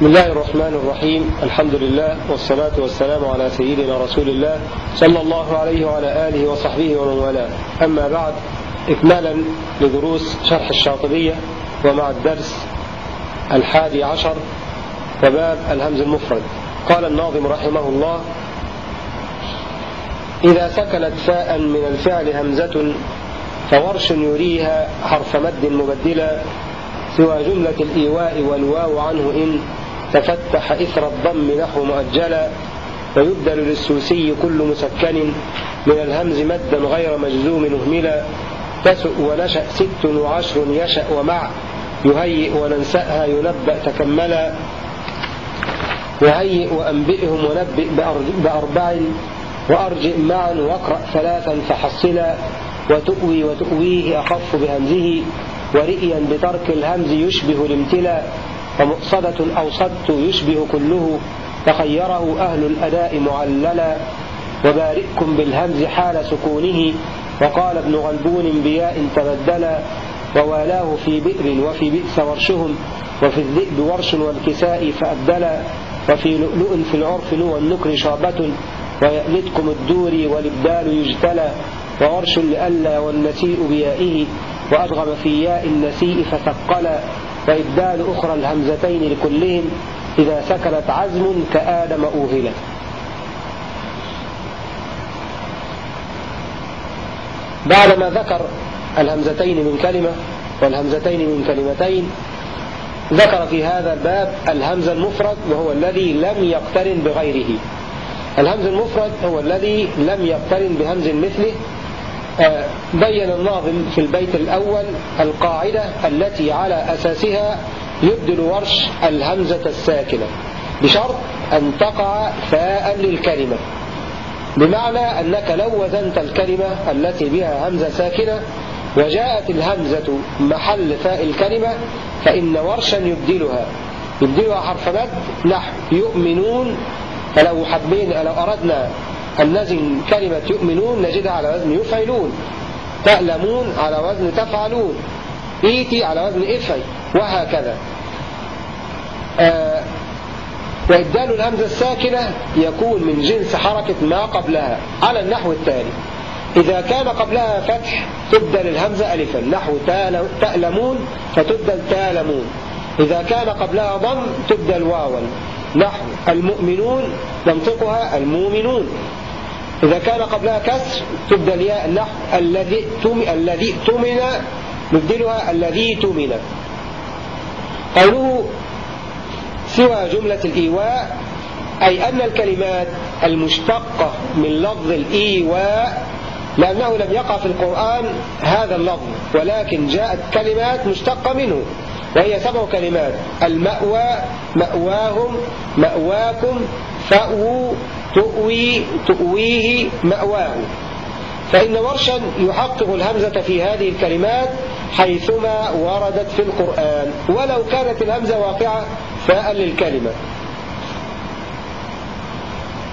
بسم الله الرحمن الرحيم. الحمد لله والصلاة والسلام على سيدنا رسول الله صلى الله عليه وعلى آله وصحبه ومن والاه. أما بعد إكمالا لدروس شرح الشاطبية ومع الدرس الحادي عشر وباب الهمز المفرد. قال الناظم رحمه الله إذا سكنت فاء من الفعل همزة فورش يريها حرف مد مبدلا سوى جملة الإيواء والواو عنه إن تفتح إثر الضم نحو مؤجلا ويبدل للسوسي كل مسكن من الهمز مدا غير مجزوم أهملا تسؤ ونشأ ست وعشر يشأ ومع يهيئ وننسأها ينبأ تكملا وهيئ وأنبئهم ونبئ بأربع وأرجئ معا وأقرأ ثلاثا فحصلا وتؤوي وتؤويه أخف بهمزه ورئيا بترك الهمز يشبه الامتلاء ومؤصدة أوصدت يشبه كله تخيره أهل الأداء معللا. وبارئكم بالهمز حال سكونه. وقال ابن غلبون بياء تبدلا. ووالاه في بئر وفي بئس ورشهم. وفي الذئب ورش والكساء فأبدلا. وفي لؤلؤ في العرف نوى النكر شعبة ويألتكم الدور والإبدال يجتلى. وورش لألا والنسيء بيائه. وأدغم في ياء النسيء فثقلا. وإبدال أخرى الهمزتين لكلهم إذا سكنت عزم كآدم أوهلا بعدما ذكر الهمزتين من كلمة والهمزتين من كلمتين ذكر في هذا الباب الهمز المفرد وهو الذي لم يقترن بغيره. الهمز المفرد هو الذي لم يقترن بهمز مثله بين الناظم في البيت الأول القاعدة التي على أساسها يبدل ورش الهمزة الساكنة بشرط أن تقع فاء للكلمة. بمعنى أنك لو وزنت الكلمة التي بها همزة ساكنة وجاءت الهمزة محل فاء الكلمة فإن ورشا يبدلها. يبدلها حرف مد نحو يؤمنون فلو حبينا لو أردنا أن كلمة يؤمنون نجدها على وزن يفعلون. تألمون على وزن تفعلون. إيتي على وزن إفعي وهكذا. آه وإبدال الهمزة الساكنة يكون من جنس حركة ما قبلها على النحو التالي. إذا كان قبلها فتح تبدل الهمزة ألفا. نحو تألمون فتبدل تالمون. إذا كان قبلها ضم تبدل واوا. نحو المؤمنون ننطقها المؤمنون. إذا كان قبلها كسر تبدل ياء نحو الذي الذي تمن نبدلها الذي تمن. قوله سوى جملة الإيواء أي أن الكلمات المشتقة من لفظ الإيواء لأنه لم يقع في القرآن هذا اللفظ ولكن جاءت كلمات مشتقة منه وهي سبع كلمات المأوى مأواهم مأواكم فأووا تؤوي تؤويه مأواه. فإن ورشا يحقق الهمزة في هذه الكلمات حيثما وردت في القرآن. ولو كانت الهمزة واقعة فاء للكلمة.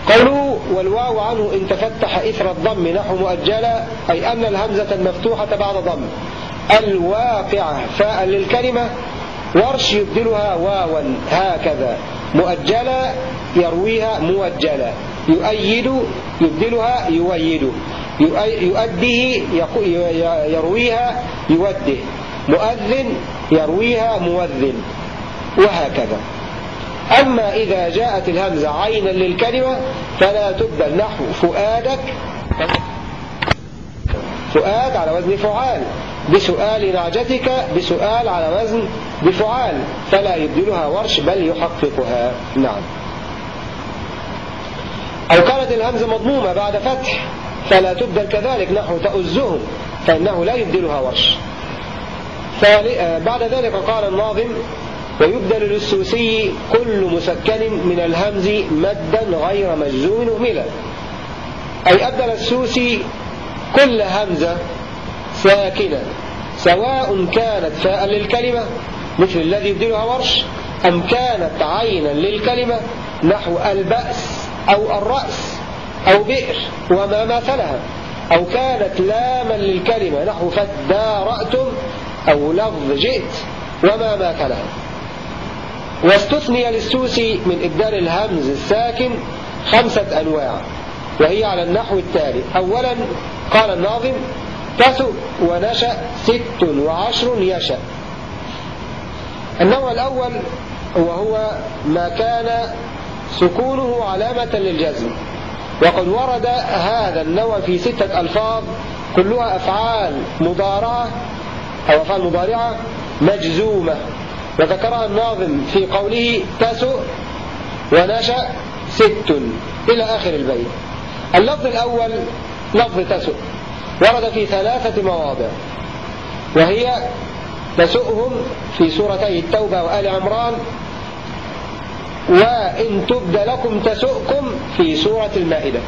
قوله والواو عنه إن تفتح إثر الضم نحو مؤجلة أي أن الهمزة المفتوحة بعد ضم. الواقعة فاء للكلمة ورش يبدلها واوا هكذا. مؤجلة يرويها موجلة يؤيد يبدلها يويد يؤديه يرويها يوده. مؤذن يرويها مؤذن. وهكذا. أما إذا جاءت الهمزة عينا للكلمة فلا تبدل. نحو فؤادك. فؤاد على وزن فعال. بسؤال نعجتك بسؤال على وزن بفعال فلا يبدلها ورش بل يحققها. نعم. أو كانت الهمزة مضمومة بعد فتح فلا تبدل كذلك نحو تؤزهم فإنه لا يبدلها ورش. بعد ذلك قال الناظم ويبدل للسوسي كل مسكن من الهمز مدا غير مجزوم أهملا أي أبدل السوسي كل همزة ساكنة. سواء كانت فاء للكلمة مثل الذي يبدلها ورش أم كانت عينا للكلمة نحو البأس أو الرأس أو بئر وما مثلها أو كانت لاما للكلمة نحو فدارأتم أو لفظ جئت وما مثلها. واستثني للسوسي من إبدال الهمز الساكن خمسة أنواع وهي على النحو التالي. أولا قال الناظم تسؤ ونشأ ست وعشر يشأ. النوع الأول وهو ما كان سكونه علامة للجزم. وقد ورد هذا النوع في ستة ألفاظ كلها أفعال مضارعة أو أفعال مضارعة مجزومة. وذكرها الناظم في قوله تسؤ ونشأ ست إلى آخر البيت. اللفظ الأول لفظ تسؤ ورد في ثلاثة مواضع. وهي تسؤهم في سورتي التوبة وآل عمران وإن تبد لكم تسؤكم في سورة المائدة.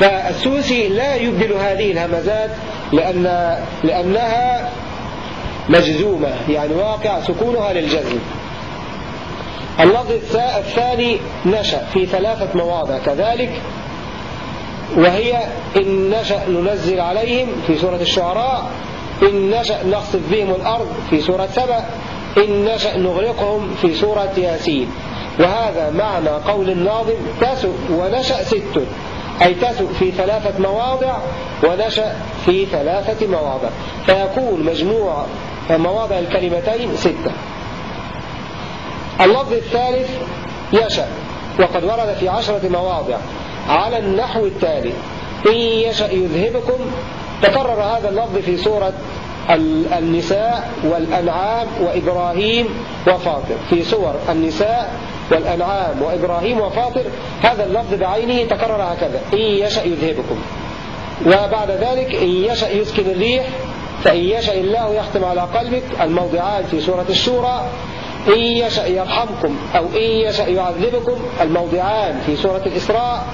فالسوسي لا يبدل هذه الهمزات لأن لأنها مجزومة يعني واقع سكونها للجزم. اللفظ الثاني نشأ في ثلاثة مواضع كذلك وهي إن نشأ ننزل عليهم في سورة الشعراء إن نشأ نخسف بهم الأرض في سورة سبأ إن نشأ نغرقهم في سورة ياسين. وهذا معنى قول الناظم تسؤ ونشأ ست أي تسؤ في ثلاثة مواضع ونشأ في ثلاثة مواضع. فيكون مجموع مواضع الكلمتين ستة. اللفظ الثالث يشأ وقد ورد في عشرة مواضع. على النحو التالي. إن يشأ يذهبكم تكرر هذا اللفظ في سورة النساء والأنعام وإبراهيم وفاطر. في سور النساء والأنعام وإبراهيم وفاطر هذا اللفظ بعينه تكرر هكذا. إن يشأ يذهبكم. وبعد ذلك إن يشأ يسكن الريح فإن يشأ الله يختم على قلبك. الموضعان في سورة الشورى إن يشأ يرحمكم أو إن يشأ يعذبكم. الموضعان في سورة الإسراء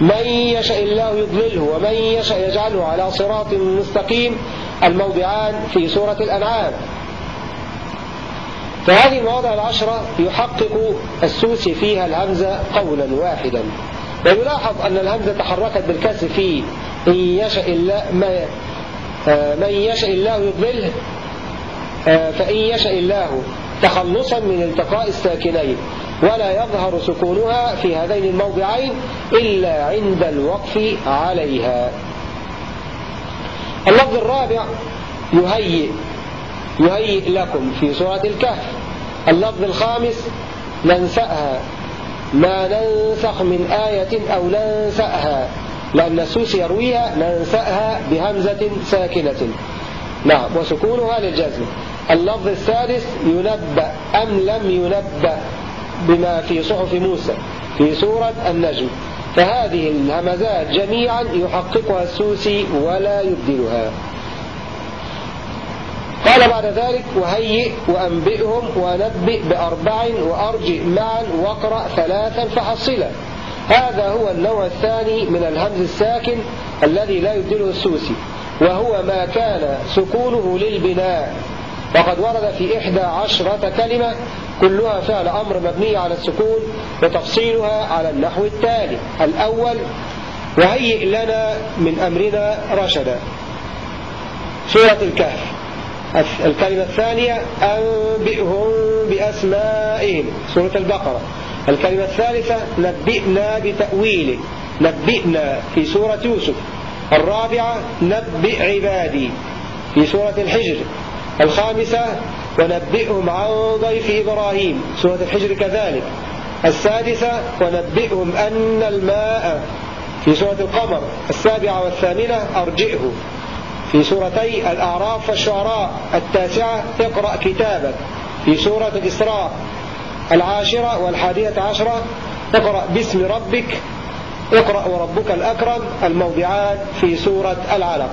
من يشأ الله يضلله ومن يشأ يجعله على صراط مستقيم. الموضعان في سورة الأنعام. فهذه المواضع العشرة يحقق السوسي فيها الهمزة قولا واحدا. ويلاحظ أن الهمزة تحركت بالكسر في إن يشأ الله آه، من يشأ الله يضلله آه، فإن يشأ الله تخلصا من التقاء الساكنين. ولا يظهر سكونها في هذين الموضعين إلا عند الوقف عليها. اللفظ الرابع يهيئ يهيئ لكم في سورة الكهف. اللفظ الخامس ننسأها. ما ننسخ من آية أو ننسأها. لأن السوس يرويها ننسأها بهمزة ساكنة. نعم وسكونها للجزم. اللفظ السادس ينبأ أم لم ينبأ؟ بما في صحف موسى في سورة النجم. فهذه الهمزات جميعا يحققها السوسي ولا يبدلها. قال بعد ذلك وهيئ وأنبئهم ونبئ بأربع وأرجئ معا واقرأ ثلاثا فحصلا هذا هو النوع الثاني من الهمز الساكن الذي لا يبدله السوسي وهو ما كان سكونه للبناء. وقد ورد في إحدى عشرة كلمة كلها فعل أمر مبني على السكون وتفصيلها على النحو التالي الأول وهيئ لنا من أمرنا رشدا. سورة الكهف. الكلمة الثانية أنبئهم بأسمائهم. سورة البقرة. الكلمة الثالثة نبئنا بتأويله نبئنا في سورة يوسف. الرابعة نبئ عبادي. في سورة الحجر. الخامسة ونبئهم عن ضيف إبراهيم. سورة الحجر كذلك. السادسة ونبئهم أن الماء في سورة القمر. السابعة والثامنة أرجئه. في سورتي الأعراف والشعراء. التاسعة اقرأ كتابك. في سورة الإسراء. العاشرة والحادية عشرة اقرأ باسم ربك. اقرأ وربك الأكرم. الموضعان في سورة العلق.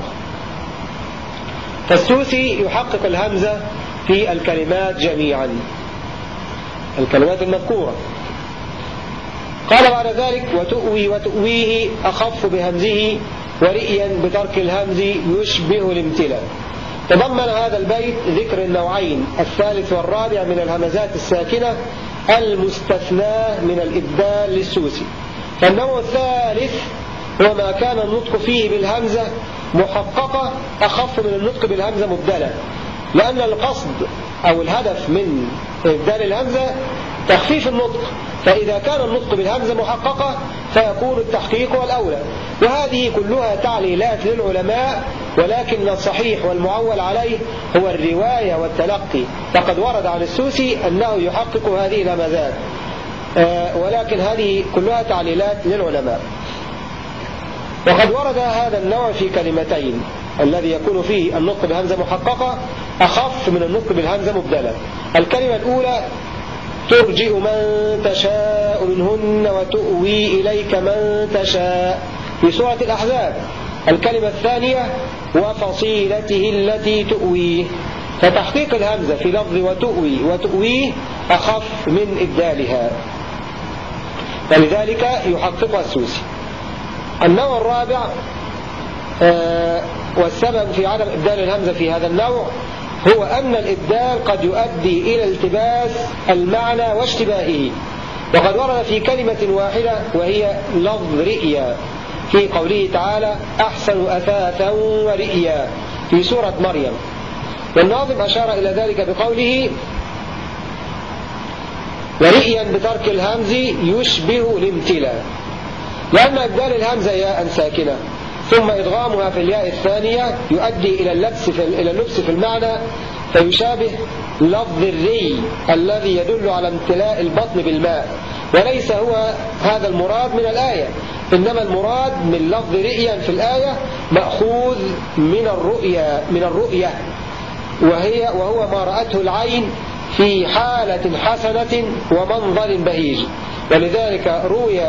فالسوسي يحقق الهمزة في الكلمات جميعا. الكلمات المذكورة. قال بعد ذلك وتؤوي وتؤويه أخف بهمزه ورئيا بترك الهمز يشبه الامتلاء. تضمن هذا البيت ذكر النوعين الثالث والرابع من الهمزات الساكنة المستثناة من الإبدال للسوسي. فالنوع الثالث هو ما كان النطق فيه بالهمزة محققة أخف من النطق بالهمزة مبدلة لأن القصد أو الهدف من إبدال الهمزة تخفيف النطق. فإذا كان النطق بالهمزة محققة فيكون التحقيق والأولى وهذه كلها تعليلات للعلماء ولكن الصحيح والمعول عليه هو الرواية والتلقي. فقد ورد عن السوسي أنه يحقق هذه الهمزات. آه، ولكن هذه كلها تعليلات للعلماء. وقد ورد هذا النوع في كلمتين. الذي يكون فيه النطق بهمزة محققة أخف من النطق بالهمزة مبدلة. الكلمة الأولى ترجئ من تشاء منهن وتؤوي إليك من تشاء. في سورة الأحزاب. الكلمة الثانية وفصيلته التي تؤويه فتحقيق الهمزة في لفظ وتؤوي وتؤويه أخف من إبدالها. ولذلك يحققها السوسي. النوع الرابع آه والسبب في عدم إبدال الهمزة في هذا النوع هو أن الإبدال قد يؤدي إلى التباس المعنى واشتباهه. وقد ورد في كلمة واحدة وهي لفظ رئيا في قوله تعالى أحسن أثاثا ورئيا في سورة مريم. والناظم أشار إلى ذلك بقوله ورئيا بترك الهمز يشبه الامتلاء. لأن إبدال الهمزة ياء ساكنة ثم إدغامها في الياء الثانية يؤدي إلى اللبس في, إلى اللبس في المعنى فيشابه لفظ الري الذي يدل على امتلاء البطن بالماء وليس هو هذا المراد من الآية إنما المراد من لفظ رئيا في الآية مأخوذ من الرؤيا من الرؤية وهي وهو ما رأته العين في حالة حسنة ومنظر بهيج ولذلك روي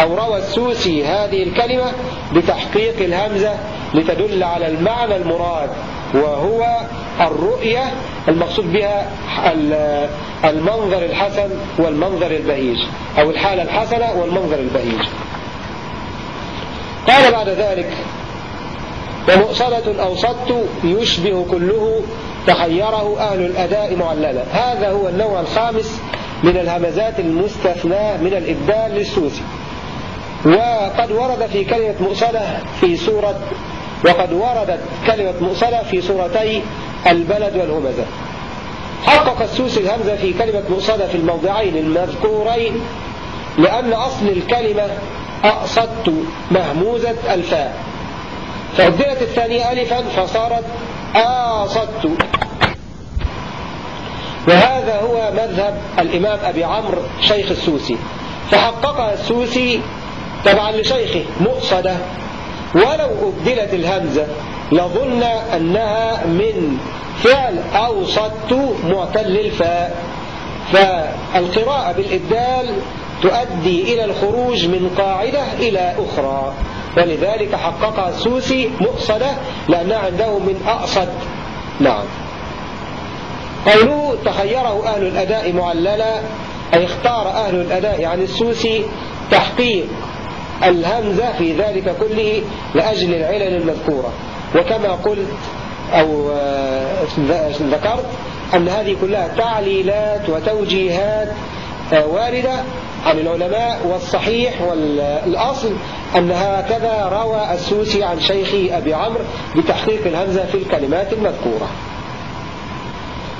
أو روى السوسي هذه الكلمة بتحقيق الهمزة لتدل على المعنى المراد وهو الرؤية المقصود بها المنظر الحسن والمنظر البهيج أو الحالة الحسنة والمنظر البهيج. قال بعد ذلك ومؤصلة أوسط يشبه كله تخيره أهل الأداء معللا. هذا هو النوع الخامس من الهمزات المستثناة من الإبدال للسوسي. وقد ورد في كلمة مؤصلة في سورة وقد وردت كلمة مؤصدة في سورتي البلد والهمزة. حقق السوسي الهمزة في كلمة مؤصدة في الموضعين المذكورين لأن أصل الكلمة أأصدت مهموزة الفاء. فأبدلت الثانية ألفا فصارت آصدت. وهذا هو مذهب الإمام أبي عمرو شيخ السوسي. فحققها السوسي طبعا لشيخه مؤصدة. ولو أبدلت الهمزة لظن أنها من فعل أوصدت معتل الفاء فالقراءة بالإبدال تؤدي إلى الخروج من قاعدة إلى أخرى. ولذلك حققها السوسي مؤصدة لأنها عنده من أقصد. نعم. قوله تخيره أهل الأداء معللا أي اختار أهل الأداء عن السوسي تحقيق الهمزة في ذلك كله لأجل العلل المذكورة. وكما قلت أو آه، ذكرت أن هذه كلها تعليلات وتوجيهات آه، واردة عن العلماء والصحيح والأصل أن هكذا روى السوسي عن شيخه أبي عمرو بتحقيق الهمزة في الكلمات المذكورة.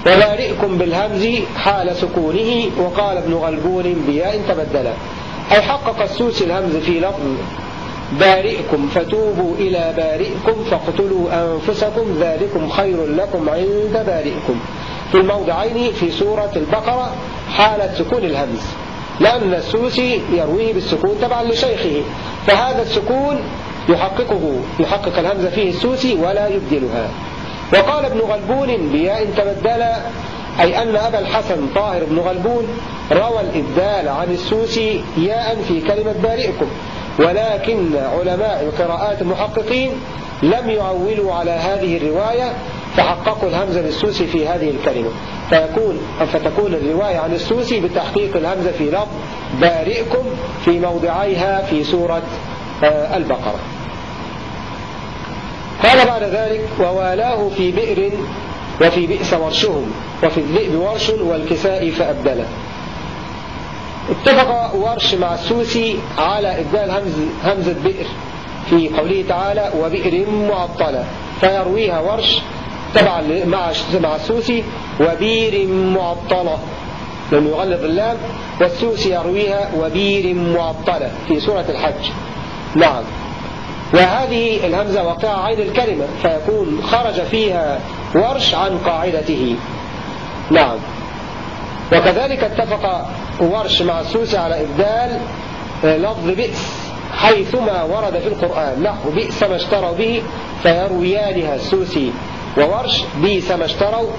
وبارئكم بالهمز حال سكونه وقال ابن غلبون بياء تبدلا أي حقق السوسي الهمز في لفظ بارئكم فتوبوا إلى بارئكم فاقتلوا أنفسكم ذلكم خير لكم عند بارئكم. في الموضعين في سورة البقرة حالة سكون الهمز لأن السوسي يرويه بالسكون تبعا لشيخه فهذا السكون يحققه يحقق الهمزة فيه السوسي ولا يبدلها. وقال ابن غلبون بياء تبدل أي أن أبا الحسن طاهر بن غلبون روى الإبدال عن السوسي ياء في كلمة بارئكم ولكن علماء القراءات المحققين لم يعولوا على هذه الرواية فحققوا الهمزة للسوسي في هذه الكلمة. فيكون فتكون الرواية عن السوسي بتحقيق الهمزة في لفظ بارئكم في موضعيها في سورة آه، البقرة. قال بعد ذلك ووالاه في بئر وفي بئس ورشهم وفي الذئب ورش والكساء فأبدله. اتفق ورش مع السوسي على إبدال همز همزة بئر في قوله تعالى وبئر معطلة فيرويها ورش طبعا مع مع السوسي وبير معطلة لأنه يغلظ اللام والسوسي يرويها وبير معطلة في سورة الحج. نعم. وهذه الهمزة واقعة عين الكلمة فيكون خرج فيها ورش عن قاعدته. نعم. وكذلك اتفق ورش مع السوسي على إبدال آه، لفظ بئس حيثما ورد في القرآن. نحو بئس ما اشتروا به فيرويانها السوسي. وورش بئس ما اشتروا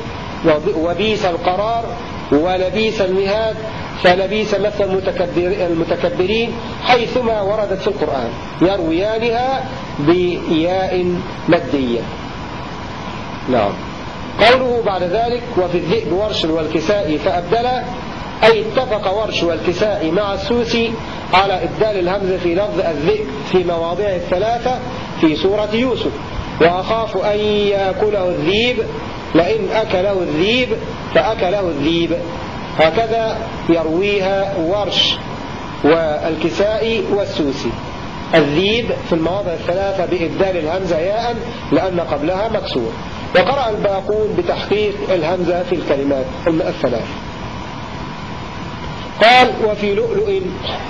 وبئس القرار ولبيس المهاد فلبيس مثل المتكبر المتكبرين حيثما وردت في القرآن. يرويانها بياء مادية. نعم. قوله بعد ذلك وفي الذئب ورش والكساء فأبدلا أي اتفق ورش والكساء مع السوسي على إبدال الهمزة في لفظ الذئب في مواضع الثلاثة في سورة يوسف. وأخاف أن يأكله الذيب لئن أكله الذيب فأكله الذيب. هكذا يرويها ورش والكسائي والسوسي. الذيب في المواضع الثلاثة بإبدال الهمزة ياء لأن قبلها مكسور. وقرأ الباقون بتحقيق الهمزة في الكلمات الثلاث. قال وفي لؤلؤ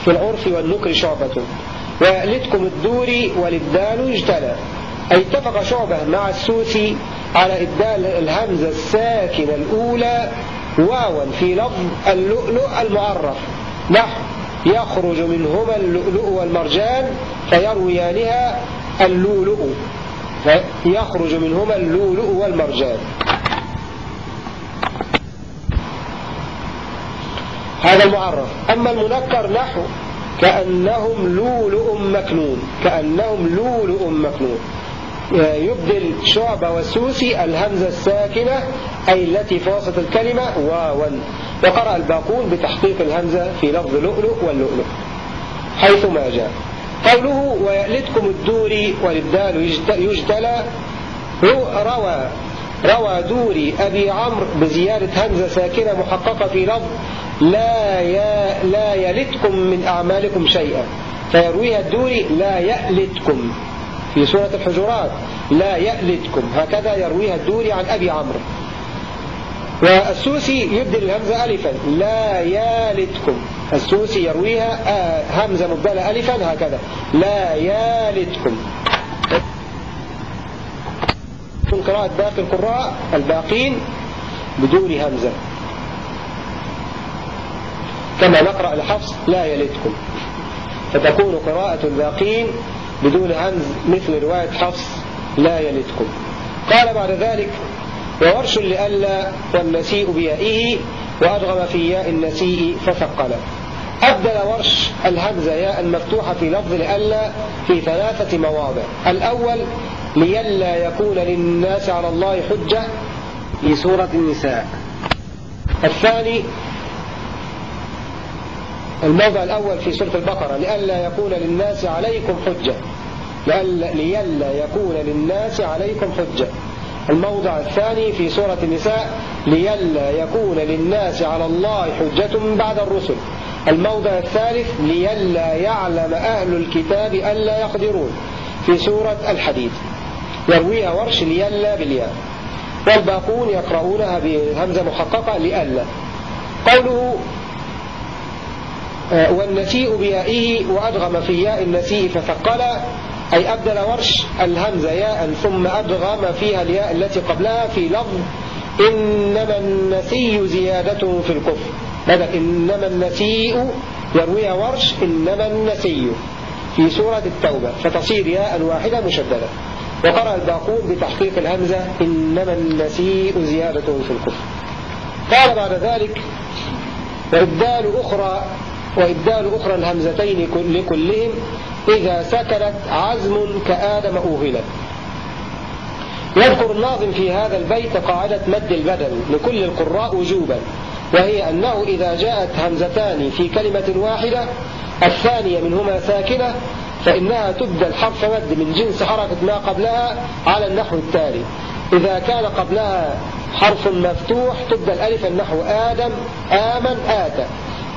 في العرف والنكر شعبة ولدكم الدور والإبدال اجتلى. أي اتفق شعبة مع السوسي على إبدال الهمزة الساكنة الأولى واوا في لفظ اللؤلؤ المعرف. نحو يخرج منهما اللؤلؤ والمرجان فيرويانها اللؤلؤ. يخرج منهما اللؤلؤ والمرجان. هذا المعرف أما المنكر نحو كأنهم لؤلؤ مكنون. كأنهم لؤلؤ مكنون. يبدل شعبة والسوسي الهمزة الساكنة أي التي في وسط الكلمة واوا وقرأ الباقون بتحقيق الهمزة في لفظ لؤلؤ واللؤلؤ حيث ما جاء. قوله ويألتكم الدوري والإبدال يجتلى. روى روى دوري أبي عمرو بزيادة همزة ساكنة محققة في لفظ لا يا لا يلتكم من أعمالكم شيئا. فيرويها الدوري لا يألتكم. في سورة الحجرات لا يألتكم. هكذا يرويها الدوري عن أبي عمرو. والسوسي يبدل الهمزة ألفا. لا يالتكم السوسي يرويها آه همزة مبدلة ألفا هكذا. لا يالتكم من قراءة باقي القراء الباقين بدون همزة. كما نقرأ لحفص لا يلتكم فتكون قراءة الباقين بدون همز مثل رواية حفص لا يلتكم قال بعد ذلك وورش لألا والنسيء بيائه وأدغم في ياء النسيء فثقل. أبدل ورش الهمزة ياء مفتوحة في لفظ لألا في ثلاثة مواضع. الأول ليلا يكون للناس على الله حجة في سورة النساء. الثاني الموضع الأول في سورة البقرة لئلا يكون للناس عليكم حجة. لئلا يكون للناس عليكم حجة. الموضع الثاني في سورة النساء لئلا يكون للناس على الله حجة بعد الرسل. الموضع الثالث لئلا يعلم أهل الكتاب ألا يقدرون. في سورة الحديد. يرويها ورش لئلا بالياء. والباقون يقرؤونها بهمزة محققة لئلا قوله آه، والنسيء بيائه وأدغم في ياء النسيء فثقل. أي أبدل ورش الهمزة ياء ثم أدغم فيها الياء التي قبلها في لفظ إنما النسي زيادة في الكفر. بدأ إنما النسيء يرويها ورش إنما النسي في سورة التوبة. فتصير ياء واحدة مشددة. وقرأ الباقون بتحقيق الهمزة إنما النسيء زيادة في الكفر. قال بعد ذلك وإبدال أخرى وإبدال أخرى الهمزتين لكلهم إذا سكنت عزم كآدم أوهلت. يذكر الناظم في هذا البيت قاعدة مد البدل لكل القراء وجوبا وهي أنه إذا جاءت همزتان في كلمة واحدة الثانية منهما ساكنة فإنها تبدل حرف مد من جنس حركة ما قبلها على النحو التالي. إذا كان قبلها حرف مفتوح تبدل ألف النحو آدم آمن آتى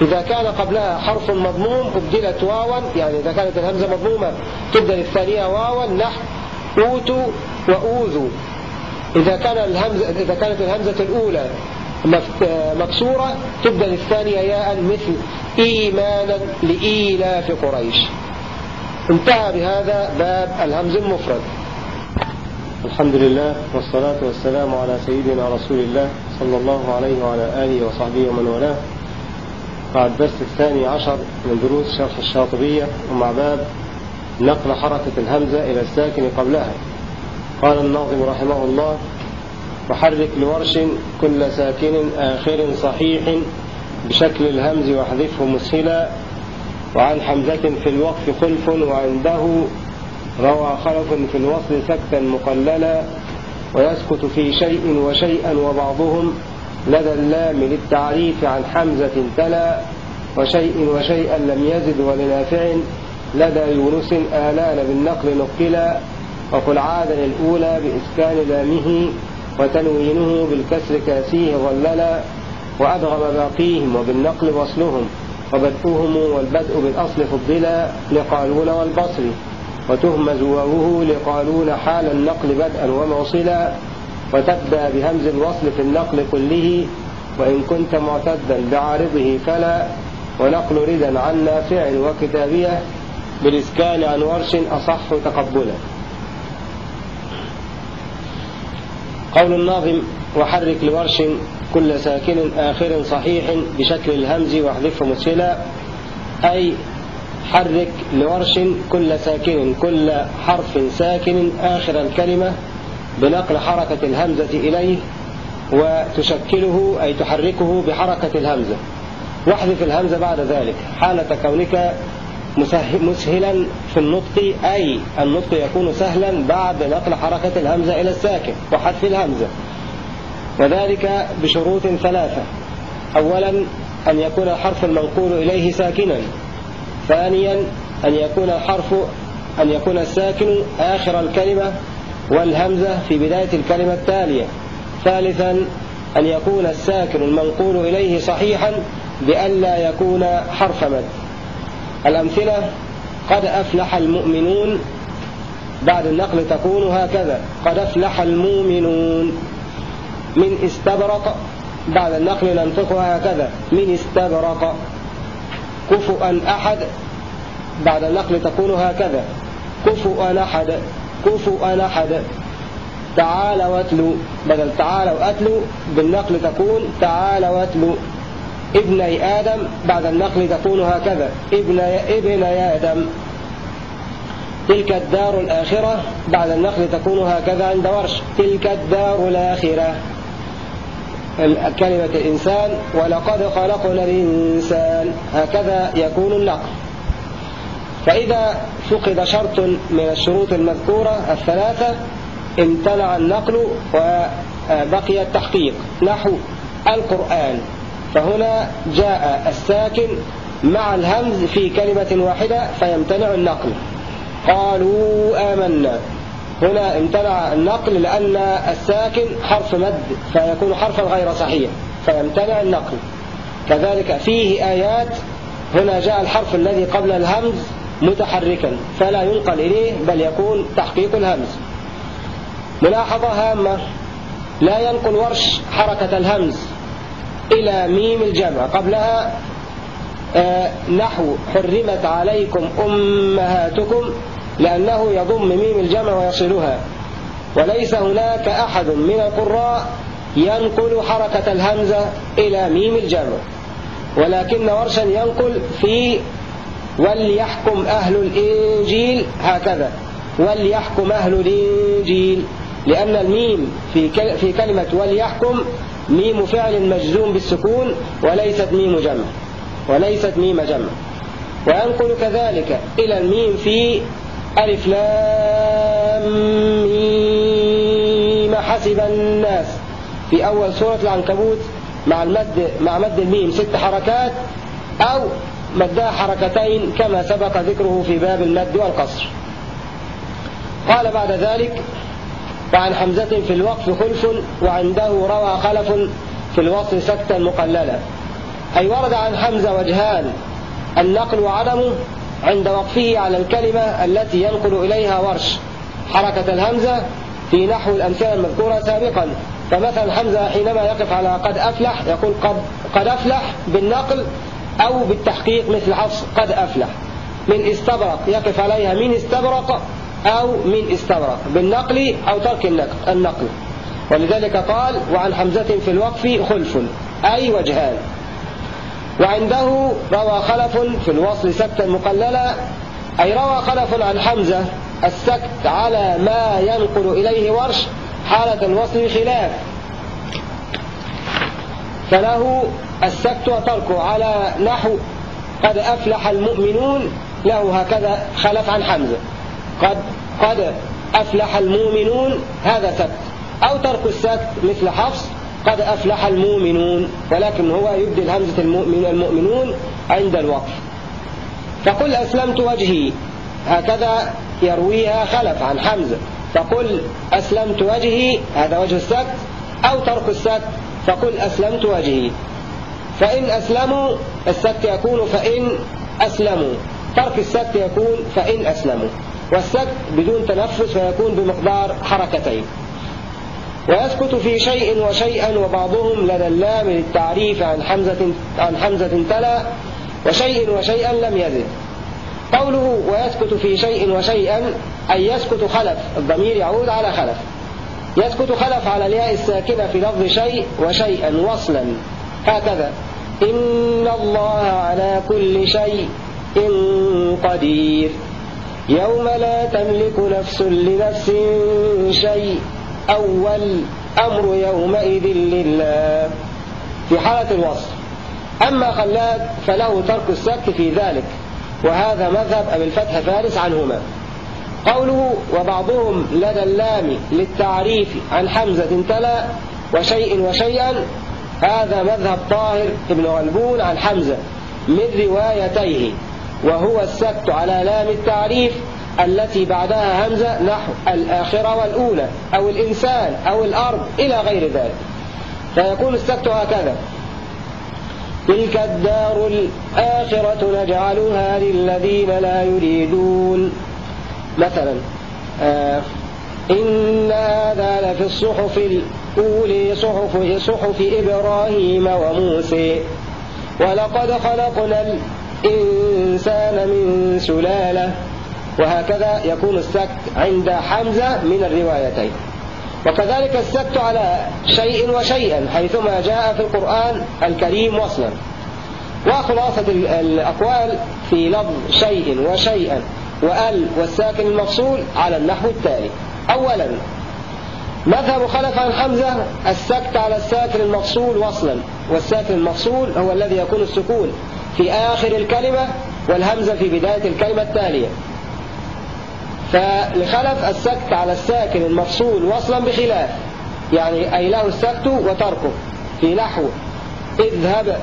إذا كان قبلها حرف مضموم أبدلت واوا يعني إذا كانت الهمزة مضمومة تبدل الثانية واوا نحو أوتوا وأوذوا إذا كان الهمزة إذا كانت الهمزة الأولى مكسورة تبدأ الثانية ياء مثل إيمانا لإيلاف قريش. انتهى بهذا باب الهمز المفرد. الحمد لله والصلاة والسلام على سيدنا رسول الله صلى الله عليه وعلى آله وصحبه ومن والاه. مع الدرس الثاني عشر من دروس شرح الشاطبية ومع باب نقل حركة الهمزة إلى الساكن قبلها. قال الناظم رحمه الله وحرك لورش كل ساكن آخر صحيح بشكل الهمز واحذفه مسهلا وعن حمزة في الوقف خلف وعنده روى خلف في الوصل سكتا مقللا ويسكت في شيء وشيئا وبعضهم لدى اللام للتعريف عن حمزة تلا وشيء وشيئا لم يزد ولنافع لدى يونس آلان بالنقل نقلا وقل عادا الأولى بإسكان لامه وتنوينه بالكسر كاسيه ظللا وأدغم باقيهم وبالنقل وصلهم وبدؤهم والبدء بالأصل فضلا لقالون والبصر وتهمز واوه لقالون حال النقل بدءا وموصلا وتبدأ بهمز الوصل في النقل كله وإن كنت معتدا بعارضه فلا ونقل ردا عن نافع وكتابية بالإسكان عن ورش أصح تقبلا. قول الناظم وحرك لورش كل ساكن آخر صحيح بشكل الهمز واحذفه مسهلا أي حرك لورش كل ساكن كل حرف ساكن آخر الكلمة بنقل حركة الهمزة إليه وتشكله أي تحركه بحركة الهمزة. واحذف الهمزة بعد ذلك. حالة كونك مسهلا في النطق أي النطق يكون سهلا بعد نقل حركة الهمزة إلى الساكن وحذف الهمزة. وذلك بشروط ثلاثة. أولا أن يكون الحرف المنقول إليه ساكنا. ثانيا أن يكون الحرف أن يكون الساكن آخر الكلمة. والهمزة في بداية الكلمة التالية. ثالثا أن يكون الساكن المنقول إليه صحيحا بألا يكون حرف مد. الأمثلة قد أفلح المؤمنون. بعد النقل تكون هكذا. قد أفلح المؤمنون. من استبرق بعد النقل ننطقها هكذا. من استبرق كفؤا أحد. بعد النقل تكون هكذا. كفؤا أحد. كفؤا أحد تعال واتلو بدل تعال واتلو بالنقل تكون تعال واتلو ابني آدم بعد النقل تكون هكذا. ابن ابن آدم. تلك الدار الآخرة بعد النقل تكون هكذا عند ورش. تلك الدار الآخرة. كلمة الإنسان ولقد خلقنا الإنسان. هكذا يكون النقل. فإذا فقد شرط من الشروط المذكورة الثلاثة امتنع النقل وبقي التحقيق. نحو القرآن. فهنا جاء الساكن مع الهمز في كلمة واحدة فيمتنع النقل. قالوا آمنا. هنا امتنع النقل لأن الساكن حرف مد فيكون حرفا غير صحيح. فيمتنع النقل. كذلك فيه آيات. هنا جاء الحرف الذي قبل الهمز متحركا فلا ينقل إليه بل يكون تحقيق الهمز. ملاحظة هامة لا ينقل ورش حركة الهمز إلى ميم الجمع. قبلها آه نحو حرمت عليكم أمهاتكم لأنه يضم ميم الجمع ويصلها. وليس هناك أحد من القراء ينقل حركة الهمزة إلى ميم الجمع. ولكن ورشا ينقل في وليحكم أهل الإنجيل هكذا. وليحكم أهل الإنجيل. لأن الميم في في كلمة وليحكم ميم فعل مجزوم بالسكون وليست ميم جمع. وليست ميم جمع. وينقل كذلك إلى الميم في ألف لام ميم. حسب الناس. في أول سورة العنكبوت مع المد مع مد الميم ست حركات أو مدها حركتين كما سبق ذكره في باب المد والقصر. قال بعد ذلك وعن حمزة في الوقف خلف وعنده روى خلف في الوصل سكتا مقللا أي ورد عن حمزة وجهان النقل وعدمه عند وقفه على الكلمة التي ينقل إليها ورش حركة الهمزة في نحو الأمثلة المذكورة سابقا. فمثلا حمزة حينما يقف على قد أفلح يقول قد, قد أفلح بالنقل أو بالتحقيق مثل حفص قد أفلح. من استبرق يقف عليها من استبرق أو من استبرق بالنقل أو ترك النقل. ولذلك قال وعن حمزة في الوقف خلف. أي وجهان. وعنده روى خلف في الوصل سكتا مقللا أي روى خلف عن حمزة السكت على ما ينقل إليه ورش حالة الوصل خلاف. فله السكت وتركه على نحو قد أفلح المؤمنون له هكذا خلف عن حمزة. قد قد أفلح المؤمنون هذا سكت. أو ترك السكت مثل حفص قد أفلح المؤمنون ولكن هو يبدل همزة المؤمن المؤمنون عند الوقف. فقل أسلمت وجهي هكذا يرويها خلف عن حمزة. فقل أسلمت وجهي هذا وجه السكت. أو ترك السكت فقل أسلمت وجهي. فإن أسلموا السكت يكون فإن أسلموا. ترك السكت يكون فإن أسلموا. والسكت بدون تنفس فيكون بمقدار حركتين. ويسكت في شيء وشيئا وبعضهم لدى اللام للتعريف عن حمزة, عن حمزة تلا وشيء وشيئا لم يزد. قوله ويسكت في شيء وشيئا أي يسكت خلف الضمير يعود على خلف. يسكت خلف على الياء الساكنة في لفظ شيء وشيئا وصلا. هكذا. إن الله على كل شيء قدير. يوم لا تملك نفس لنفس شيء أول أمر يومئذ لله. في حالة الوصف أما خلاد فله ترك السكت في ذلك. وهذا مذهب أبي الفتح فارس عنهما. قوله وبعضهم لدى اللام للتعريف عن حمزة تلا وشيء وشيئا هذا مذهب طاهر ابن غلبون عن حمزة من روايتيه وهو السكت على لام التعريف التي بعدها همزة نحو الآخرة والأولى أو الإنسان أو الأرض إلى غير ذلك. فيكون السكت هكذا تلك الدار الآخرة نجعلها للذين لا يريدون. مثلا آه إن هذا لفي الصحف الأولي صحف, صحف إبراهيم وموسى. ولقد خلقنا الإنسان من سلالة وهكذا يكون السكت عند حمزة من الروايتين. وكذلك السكت على شيء وشيئا حيثما جاء في القرآن الكريم وصلا. وخلاصة الأقوال في لفظ شيء وشيئا. وأل والساكن المفصول على النحو التالي. أولا مذهب خلف عن حمزة السكت على الساكن المفصول وصلا. والساكن المفصول هو الذي يكون السكون في آخر الكلمة والهمزة في بداية الكلمة التالية. فلخلف السكت على الساكن المفصول وصلا بخلاف يعني أي له السكت وتركه في نحو. اذهب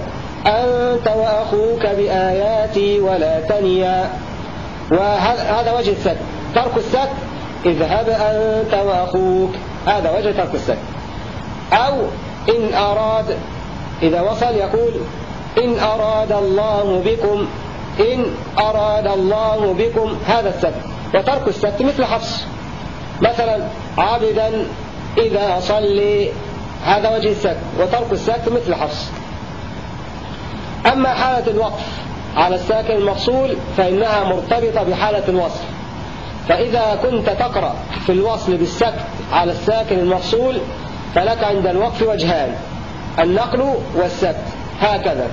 أنت وأخوك بآياتي ولا تنيا. وهذا وجه السكت ترك السكت اذهب أنت وأخوك. هذا وجه ترك السكت أو إن أراد إذا وصل يقول إن أراد الله بكم إن أراد الله بكم هذا السكت وترك السكت مثل حفص. مثلا عابدا إذا صلي. هذا وجه السكت وترك السكت مثل حفص. أما حالة الوقف على الساكن المفصول فإنها مرتبطة بحالة الوصل فإذا كنت تقرأ في الوصل بالسكت على الساكن المفصول فلك عند الوقف وجهان النقل والسكت هكذا.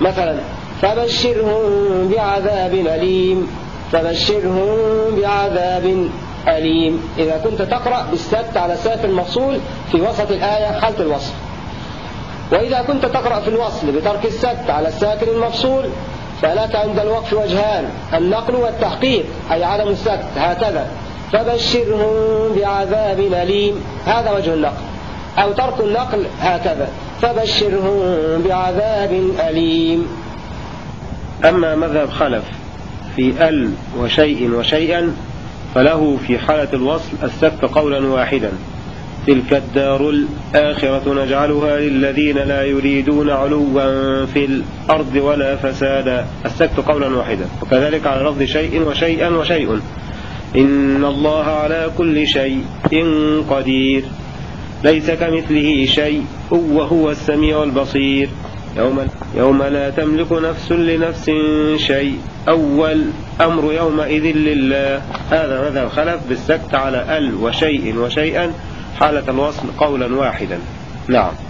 مثلا فبشرهم بعذاب أليم فبشرهم بعذاب أليم. إذا كنت تقرأ بالسكت على الساكن المفصول في وسط الآية حالة الوصل وإذا كنت تقرأ في الوصل بترك السكت على الساكن المفصول فلك عند الوقف وجهان النقل والتحقيق أي عدم السكت هكذا. فبشرهم بعذاب أليم هذا وجه النقل. أو ترك النقل هكذا. فبشرهم بعذاب أليم. أما مذهب خلف في أل وشيء وشيئا فله في حالة الوصل السكت قولا واحدا. تلك الدار الآخرة نجعلها للذين لا يريدون علوا في الأرض ولا فسادا. السكت قولا واحدا. وكذلك على لفظ شيء وشيئا وشيء. إن الله على كل شيء قدير. ليس كمثله شيء. وهو السميع البصير. يوم, يوم لا تملك نفس لنفس شيء. أول أمر يومئذ لله. هذا مذهب خلف بالسكت على ال وشيء وشيئا. حالة الوصل قولا واحدا. نعم.